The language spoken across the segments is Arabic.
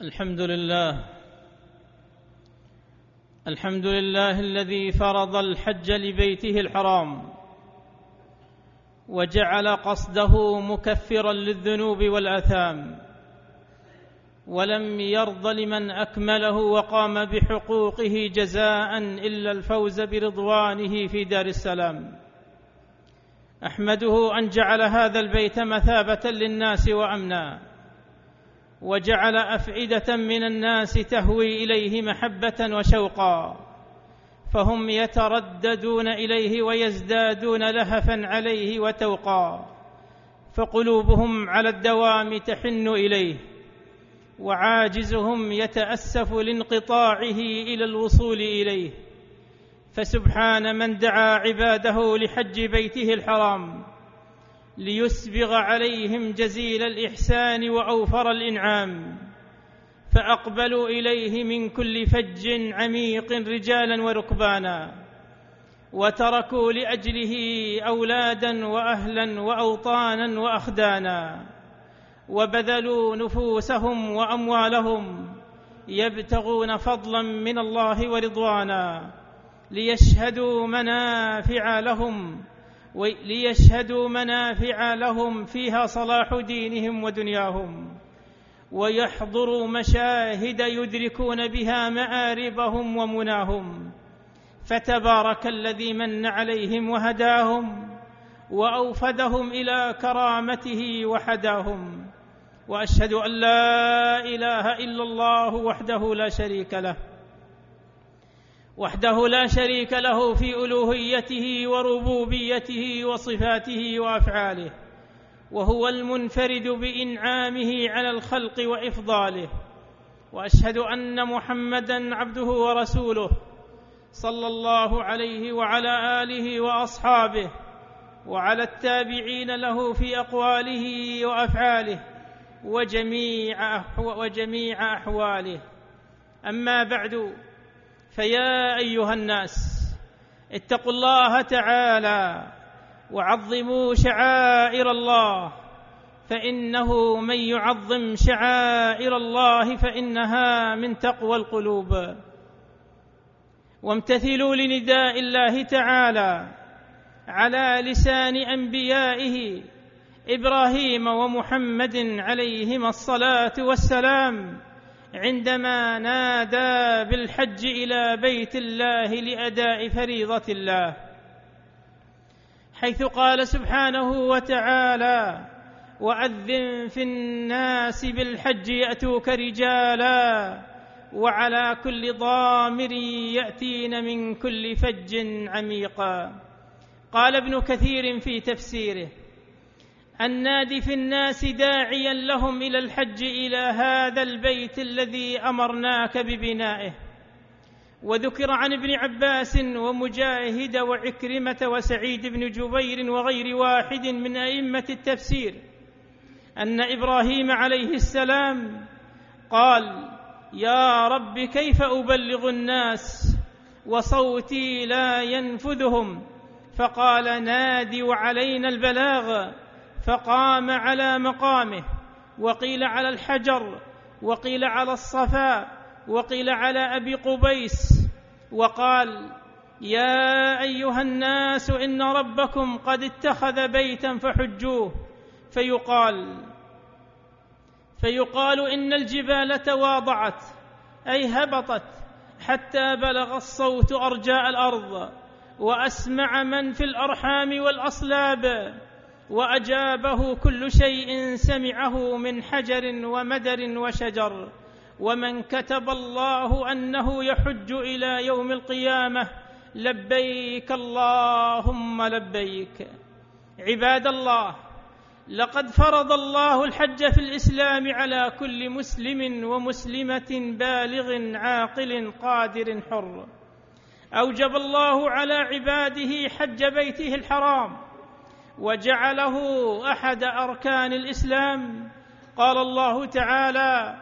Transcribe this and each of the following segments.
الحمد لله. الحمد لله الذي فرض الحج لبيته الحرام وجعل قصده مكفرا للذنوب والآثام ولم يرض لمن أكمله وقام بحقوقه جزاء إلا الفوز برضوانه في دار السلام. أحمده أن جعل هذا البيت مثابة للناس وأمنا. وجعل أفئدة من الناس تهوي إليه محبة وشوقا. فهم يترددون إليه ويزدادون لهفا عليه وتوقا. فقلوبهم على الدوام تحن إليه وعاجزهم يتأسف لانقطاعه إلى الوصول إليه. فسبحان من دعا عباده لحج بيته الحرام. ليسبغ عليهم جزيل الإحسان وأوفر الإنعام. فأقبلوا إليه من كل فج عميق رجالا وركبانا. وتركوا لأجله أولادا وأهلا وأوطانا وأخدانا. وبذلوا نفوسهم وأموالهم. يبتغون فضلا من الله ورضوانا. ليشهدوا منافع لهم. ليشهدوا منافع لهم فيها صلاح دينهم ودنياهم. ويحضروا مشاهد يدركون بها مآربهم ومناهم. فتبارك الذي من عليهم وهداهم وأوفدهم إلى كرامته وحداهم. وأشهد أن لا إله إلا الله وحده لا شريك له. وحده لا شريك له في ألوهيته وربوبيته وصفاته وأفعاله وهو المنفرد بإنعامه على الخلق وإفضاله وأشهد أن محمدا عبده ورسوله صلى الله عليه وعلى آله وأصحابه وعلى التابعين له في أقواله وأفعاله وجميع أحواله. أما بعد فيا أيها الناس اتقوا الله تعالى وعظموا شعائر الله فإنه من يعظم شعائر الله فإنها من تقوى القلوب. وامتثلوا لنداء الله تعالى على لسان أنبيائه إبراهيم ومحمد عليهما الصلاة والسلام. عندما نادى بالحج إلى بيت الله لأداء فريضة الله حيث قال سبحانه وتعالى وأذن في الناس بالحج يأتوك رجالا وعلى كل ضامر يأتين من كل فج عميقا. قال ابن كثير في تفسيره النادي في الناس داعيا لهم إلى الحج إلى هذا البيت الذي أمرناك ببنائه. وذكر عن ابن عباس ومجاهد وعكرمة وسعيد بن جبير وغير واحد من أئمة التفسير أن إبراهيم عليه السلام قال يا رب كيف أبلغ الناس وصوتي لا ينفذهم؟ فقال نادي وعلينا البلاغ فقام على مقامه وقيل على الحجر وقيل على الصفا وقيل على أبي قبيس وقال يا أيها الناس إن ربكم قد اتخذ بيتا فحجوه. فيقال فيقال إن الجبال تواضعت أي هبطت حتى بلغ الصوت أرجاء الأرض وأسمع من في الأرحام والأصلاب. وأجابه كل شيء سمعه من حجر ومدر وشجر. ومن كتب الله أنه يحج إلى يوم القيامة لبيك اللهم لبيك. عباد الله لقد فرض الله الحج في الإسلام على كل مسلم ومسلمة بالغ عاقل قادر حر. أوجب الله على عباده حج بيته الحرام وجعله أحد أركان الإسلام. قال الله تعالى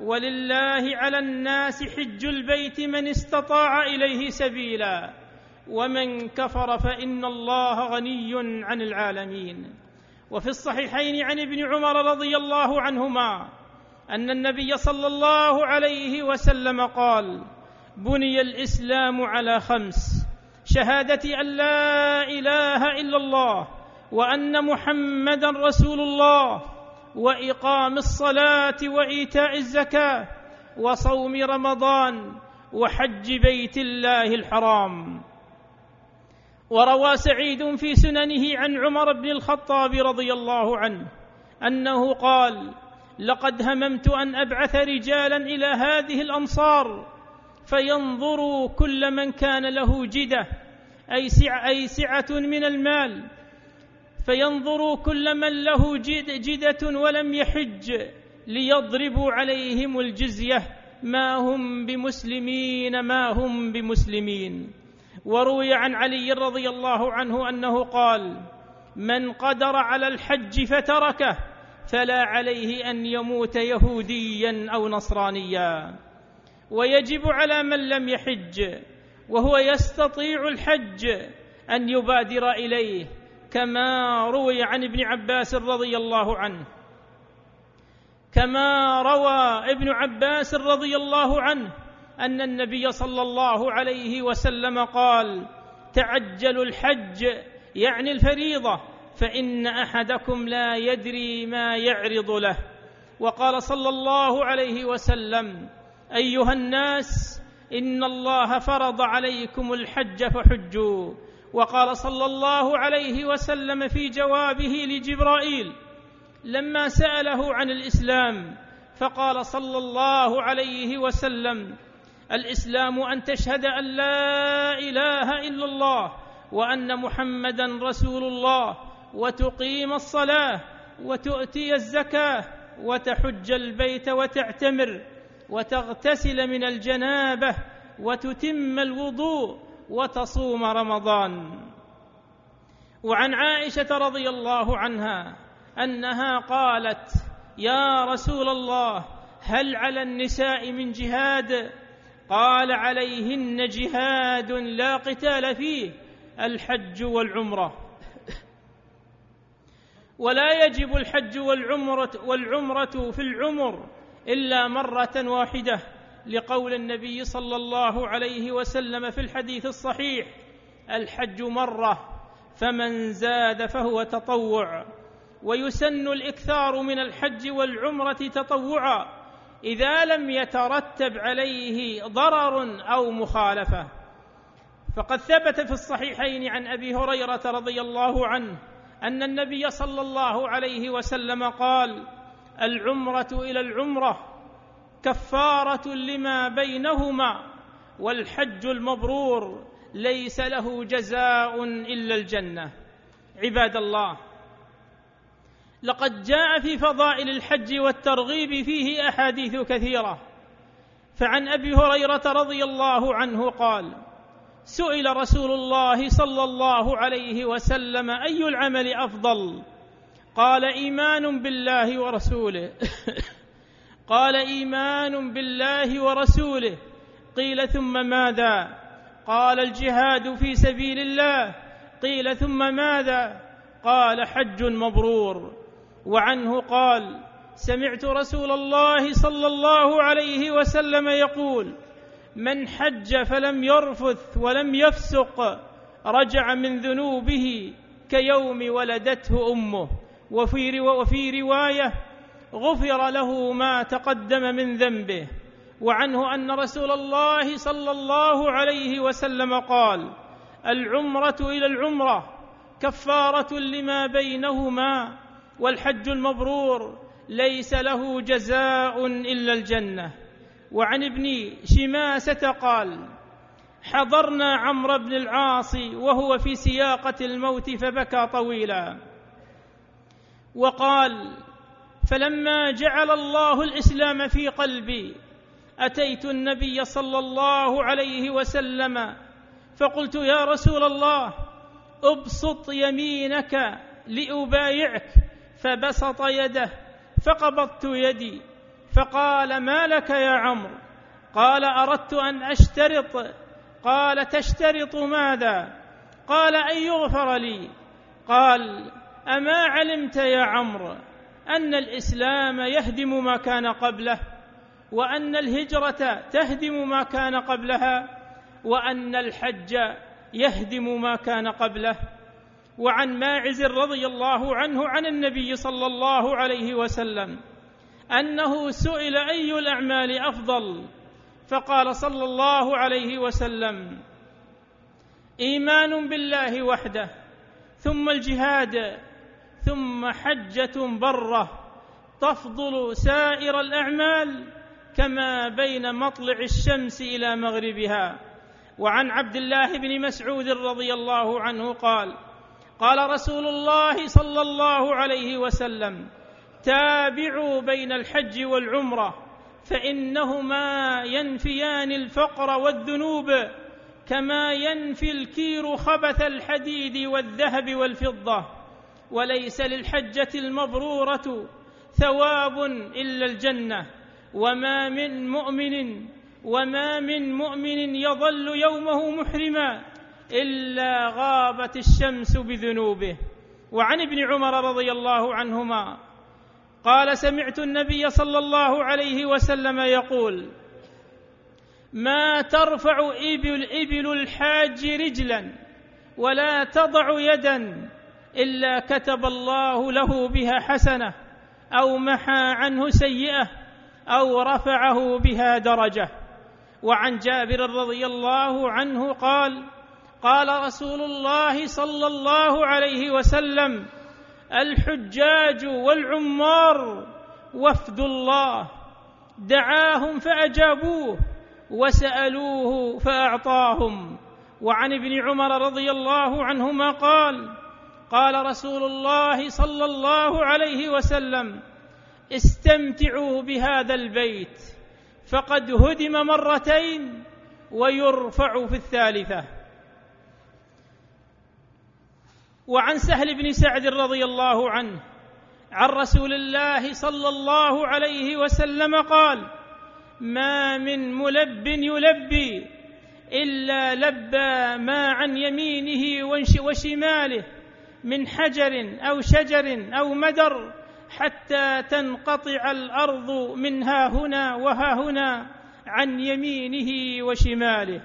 ولله على الناس حج البيت من استطاع إليه سبيلا ومن كفر فإن الله غني عن العالمين. وفي الصحيحين عن ابن عمر رضي الله عنهما أن النبي صلى الله عليه وسلم قال بني الإسلام على خمس شهادة أن لا إله إلا الله وأن محمدا رسول الله وإقام الصلاة وإيتاء الزكاة وصوم رمضان وحج بيت الله الحرام. وروى سعيد في سننه عن عمر بن الخطاب رضي الله عنه أنه قال لقد هممت أن أبعث رجالا إلى هذه الامصار فينظروا كل من كان له جدة أي سعه, أي سعة من المال فينظروا كل من له جد جدة ولم يحج ليضربوا عليهم الجزية. ما هم بمسلمين ما هم بمسلمين. وروي عن علي رضي الله عنه أنه قال من قدر على الحج فتركه فلا عليه أن يموت يهوديا أو نصرانيا. ويجب على من لم يحج وهو يستطيع الحج أن يبادر إليه. كما روي عن ابن عباس رضي الله عنه. كما روى ابن عباس رضي الله عنه أن النبي صلى الله عليه وسلم قال تعجلوا الحج يعني الفريضة فإن أحدكم لا يدري ما يعرض له. وقال صلى الله عليه وسلم أيها الناس إن الله فرض عليكم الحج فحجوا. وقال صلى الله عليه وسلم في جوابه لجبرائيل لما سأله عن الإسلام فقال صلى الله عليه وسلم الإسلام أن تشهد أن لا إله إلا الله وأن محمدا رسول الله وتقيم الصلاة وتؤتي الزكاة وتحج البيت وتعتمر وتغتسل من الجنابة وتتم الوضوء وتصوم رمضان. وعن عائشة رضي الله عنها أنها قالت يا رسول الله هل على النساء من جهاد؟ قال عليهن جهاد لا قتال فيه الحج والعمرة. ولا يجب الحج والعمرة, والعمرة في العمر إلا مرة واحدة. لقول النبي صلى الله عليه وسلم في الحديث الصحيح الحج مرة فمن زاد فهو تطوع. ويسن الإكثار من الحج والعمرة تطوعا إذا لم يترتب عليه ضرر أو مخالفة. فقد ثبت في الصحيحين عن أبي هريرة رضي الله عنه أن النبي صلى الله عليه وسلم قال العمرة إلى العمرة. كفارة لما بينهما والحج المبرور ليس له جزاء إلا الجنة. عباد الله لقد جاء في فضائل الحج والترغيب فيه أحاديث كثيرة. فعن أبي هريرة رضي الله عنه قال سئل رسول الله صلى الله عليه وسلم أي العمل أفضل؟ قال إيمان بالله ورسوله. قال إيمان بالله ورسوله. قيل ثم ماذا؟ قال الجهاد في سبيل الله. قيل ثم ماذا؟ قال حج مبرور. وعنه قال سمعت رسول الله صلى الله عليه وسلم يقول من حج فلم يرفث ولم يفسق رجع من ذنوبه كيوم ولدته أمه. وفي, رواية غفر له ما تقدم من ذنبه وعنه أن رسول الله صلى الله عليه وسلم قال العمرة إلى العمرة كفارة لما بينهما والحج المبرور ليس له جزاء إلا الجنة. وعن ابن شماسة قال حضرنا عمرو بن العاص وهو في سياقة الموت فبكى طويلا. وقال فلما جعل الله الإسلام في قلبي أتيت النبي صلى الله عليه وسلم فقلت يا رسول الله أبسط يمينك لأبايعك فبسط يده فقبضت يدي فقال ما لك يا عمرو؟ قال أردت أن أشترط. قال تشترط ماذا؟ قال أن يغفر لي. قال أما علمت يا عمرو؟ أن الإسلام يهدم ما كان قبله وأن الهجرة تهدم ما كان قبلها وأن الحج يهدم ما كان قبله. وعن ماعز رضي الله عنه عن النبي صلى الله عليه وسلم أنه سئل أي الأعمال أفضل؟ فقال صلى الله عليه وسلم إيمان بالله وحده ثم الجهاد ثم حجة برة تفضل سائر الأعمال كما بين مطلع الشمس إلى مغربها. وعن عبد الله بن مسعود رضي الله عنه قال قال رسول الله صلى الله عليه وسلم تابعوا بين الحج والعمرة فإنهما ينفيان الفقر والذنوب كما ينفي الكير خبث الحديد والذهب والفضة. وليس للحجة المبرورة ثواب إلا الجنة. وما من مؤمن وما من مؤمن يظل يومه محرما إلا غابت الشمس بذنوبه. وعن ابن عمر رضي الله عنهما قال سمعت النبي صلى الله عليه وسلم يقول ما ترفع إبل, إبل الحاج رجلا ولا تضع يدا إلا كتب الله له بها حسنة أو محى عنه سيئة أو رفعه بها درجة. وعن جابر رضي الله عنه قال قال رسول الله صلى الله عليه وسلم الحجاج والعمار وفد الله دعاهم فأجابوه وسألوه فأعطاهم. وعن ابن عمر رضي الله عنهما قال قال رسول الله صلى الله عليه وسلم استمتعوا بهذا البيت فقد هدم مرتين ويرفع في الثالثة. وعن سهل بن سعد رضي الله عنه عن رسول الله صلى الله عليه وسلم قال ما من ملب يلبي إلا لبى ما عن يمينه وشماله من حجر أو شجر أو مدر حتى تنقطع الأرض من ها هنا وها هنا عن يمينه وشماله.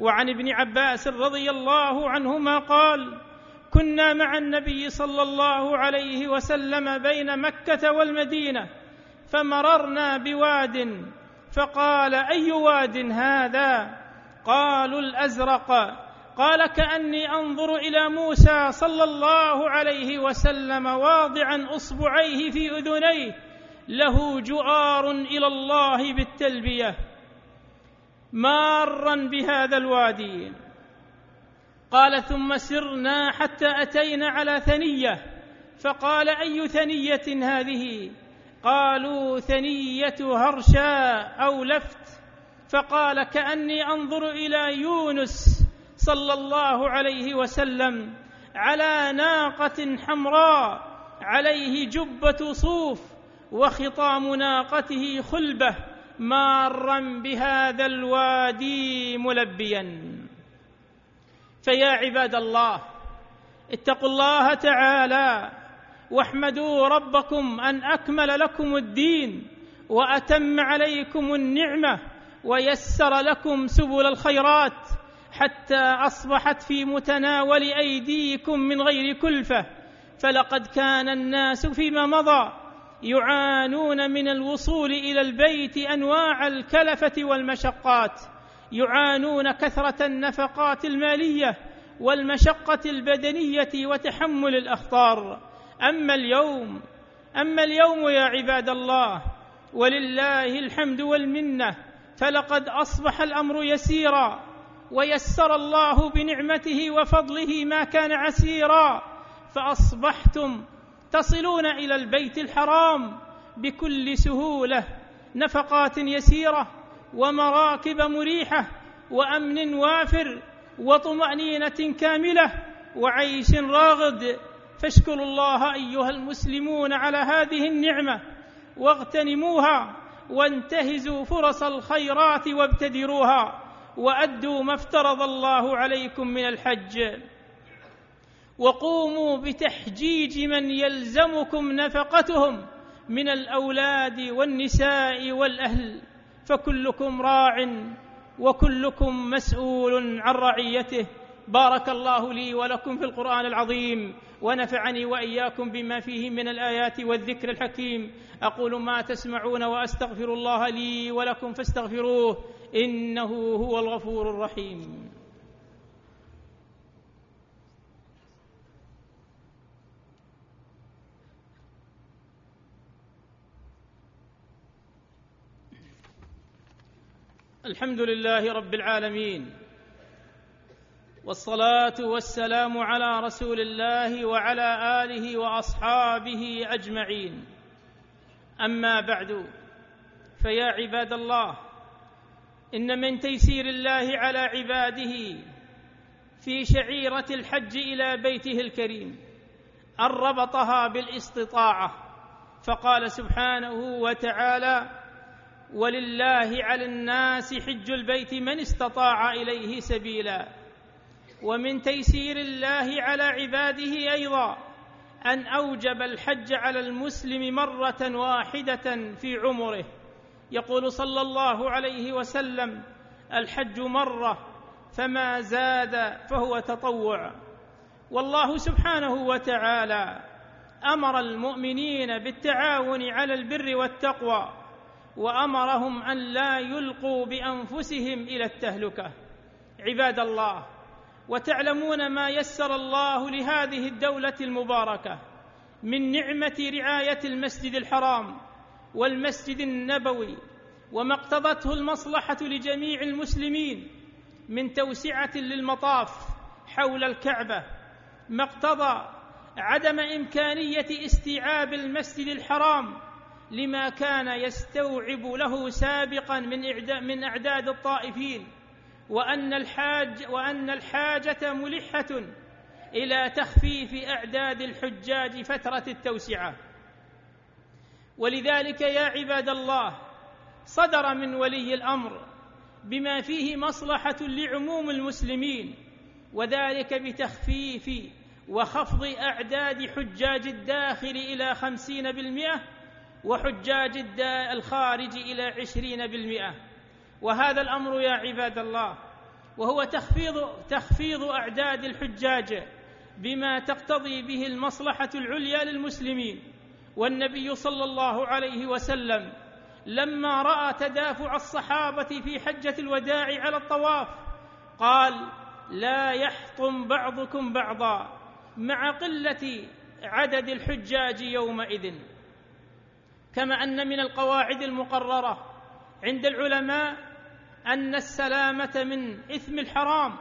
وعن ابن عباس رضي الله عنهما قال كنا مع النبي صلى الله عليه وسلم بين مكة والمدينة فمررنا بواد فقال أي واد هذا؟ قالوا الأزرق. قال كأني أنظر إلى موسى صلى الله عليه وسلم واضعا أصبعيه في أذنيه له جؤار إلى الله بالتلبية. مارا بهذا الوادي. قال ثم سرنا حتى أتينا على ثنية. فقال أي ثنية هذه؟ قالوا ثنية هرشاء أو لفت. فقال كأني أنظر إلى يونس. صلى الله عليه وسلم على ناقة حمراء عليه جبة صوف وخطام ناقته خلبة مارا بهذا الوادي ملبيا. فيا عباد الله اتقوا الله تعالى واحمدوا ربكم أن أكمل لكم الدين وأتم عليكم النعمة ويسر لكم سبل الخيرات. حتى أصبحت في متناول أيديكم من غير كلفة فلقد كان الناس فيما مضى يعانون من الوصول إلى البيت أنواع الكلفة والمشقات يعانون كثرة النفقات المالية والمشقة البدنية وتحمل الأخطار. أما اليوم أما اليوم يا عباد الله ولله الحمد والمنة فلقد أصبح الأمر يسيرا. ويسر الله بنعمته وفضله ما كان عسيرا فأصبحتم تصلون إلى البيت الحرام بكل سهولة نفقات يسيرة ومراكب مريحة وأمن وافر وطمأنينة كاملة وعيش راغد. فاشكروا الله أيها المسلمون على هذه النعمة واغتنموها وانتهزوا فرص الخيرات وابتدروها. وأدوا ما افترض الله عليكم من الحج. وقوموا بتحجيج من يلزمكم نفقتهم من الأولاد والنساء والأهل فكلكم راع وكلكم مسؤول عن رعيته. بارك الله لي ولكم في القرآن العظيم ونفعني وإياكم بما فيه من الآيات والذكر الحكيم. أقول ما تسمعون وأستغفر الله لي ولكم فاستغفروه إنه هو الغفور الرحيم. الحمد لله رب العالمين. والصلاة والسلام على رسول الله وعلى آله وأصحابه أجمعين. أما بعد فيا عباد الله إن من تيسير الله على عباده في شعيرة الحج إلى بيته الكريم أن ربطها بالاستطاعة. فقال سبحانه وتعالى ولله على الناس حج البيت من استطاع إليه سبيلا. ومن تيسير الله على عباده أيضا أن أوجب الحج على المسلم مرة واحدة في عمره. يقول صلى الله عليه وسلم الحج مرة فما زاد فهو تطوع. والله سبحانه وتعالى أمر المؤمنين بالتعاون على البر والتقوى وأمرهم أن لا يلقوا بأنفسهم إلى التهلكة. عباد الله وتعلمون ما يسر الله لهذه الدولة المباركة من نعمة رعاية المسجد الحرام والمسجد النبوي وما اقتضته المصلحة لجميع المسلمين من توسعة للمطاف حول الكعبة ما اقتضى عدم إمكانية استيعاب المسجد الحرام لما كان يستوعب له سابقا من أعداد الطائفين. وأن الحاج وأن الحاجة ملحة إلى تخفيف أعداد الحجاج فترة التوسعة. ولذلك يا عباد الله صدر من ولي الأمر بما فيه مصلحة لعموم المسلمين وذلك بتخفيف وخفض أعداد حجاج الداخل إلى خمسين بالمئة وحجاج الخارج إلى عشرين بالمئة. وهذا الأمر يا عباد الله وهو تخفيض, تخفيض أعداد الحجاج بما تقتضي به المصلحة العليا للمسلمين. والنبي صلى الله عليه وسلم لما رأى تدافع الصحابة في حجة الوداع على الطواف قال لا يحطم بعضكم بعضا مع قلة عدد الحجاج يومئذ. كما أن من القواعد المقررة عند العلماء أن السلامة من إثم الحرام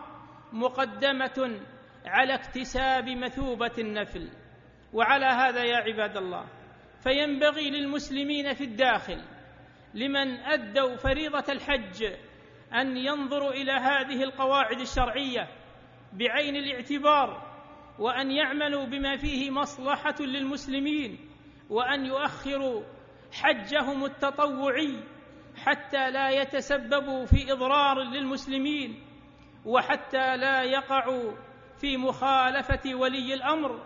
مقدمة على اكتساب مثوبة النفل. وعلى هذا يا عباد الله فينبغي للمسلمين في الداخل لمن أدوا فريضة الحج أن ينظروا إلى هذه القواعد الشرعية بعين الاعتبار وأن يعملوا بما فيه مصلحة للمسلمين وأن يؤخروا حجهم التطوعي حتى لا يتسببوا في إضرار للمسلمين وحتى لا يقعوا في مخالفة ولي الأمر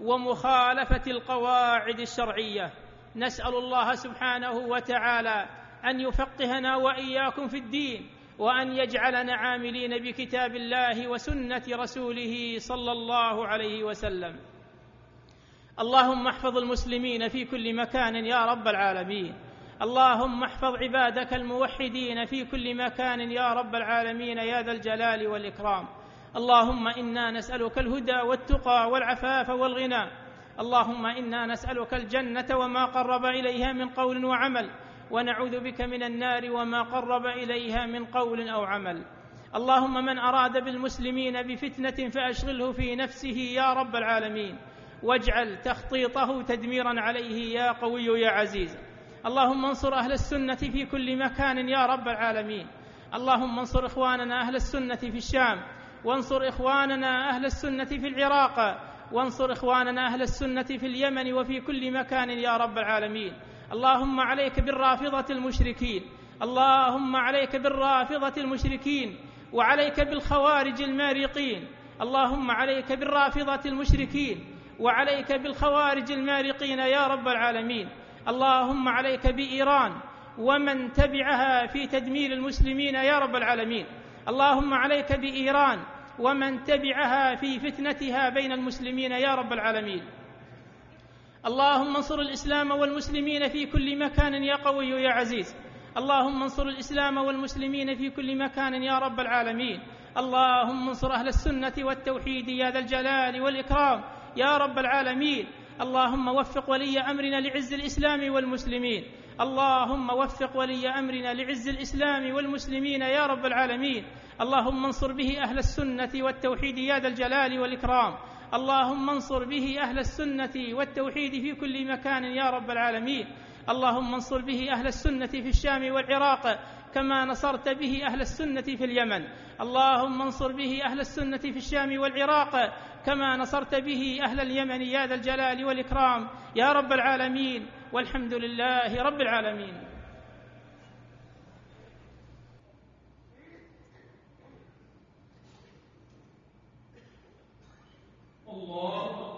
ومخالفة القواعد الشرعية. نسأل الله سبحانه وتعالى أن يفقهنا وإياكم في الدين وأن يجعلنا عاملين بكتاب الله وسنة رسوله صلى الله عليه وسلم. اللهم احفظ المسلمين في كل مكان يا رب العالمين. اللهم احفظ عبادك الموحدين في كل مكان يا رب العالمين يا ذا الجلال والإكرام. اللهم إنا نسألك الهدى والتقى والعفاف والغنى. اللهم إنا نسألك الجنة وما قرب إليها من قول وعمل. ونعوذ بك من النار وما قرب إليها من قول أو عمل. اللهم من أراد بالمسلمين بفتنة فأشغله في نفسه يا رب العالمين. واجعل تخطيطه تدميرا عليه يا قوي يا عزيز. اللهم انصر أهل السنة في كل مكان يا رب العالمين. اللهم انصر إخواننا أهل السنة في الشام وانصر إخواننا أهل السنة في العراق وانصر إخواننا أهل السنة في اليمن وفي كل مكان يا رب العالمين. اللهم عليك بالرافضة المشركين اللهم عليك بالرافضة المشركين وعليك بالخوارج المارقين. اللهم عليك بالرافضة المشركين وعليك بالخوارج المارقين يا رب العالمين. اللهم عليك بإيران ومن تبعها في تدمير المسلمين يا رب العالمين. اللهم عليك بإيران ومن تبعها في فتنتها بين المسلمين يا رب العالمين. اللهم انصر الإسلام والمسلمين في كل مكان يا قوي يا عزيز. اللهم انصر الإسلام والمسلمين في كل مكان يا رب العالمين. اللهم انصر أهل السنة والتوحيد يا ذا الجلال والإكرام يا رب العالمين. اللهم وفق ولي أمرنا لعز الإسلام والمسلمين. اللهم وفق ولي أمرنا لعز الإسلام والمسلمين يا رب العالمين. اللهم انصر به أهل السنة والتوحيد يا ذا الجلال والإكرام. اللهم انصر به أهل السنة والتوحيد في كل مكان يا رب العالمين. اللهم انصر به أهل السنة في الشام والعراق كما نصرت به أهل السنة في اليمن. اللهم انصر به أهل السنة في الشام والعراق كما نصرت به أهل اليمن يا ذا الجلال والإكرام يا رب العالمين والحمد لله رب العالمين. الله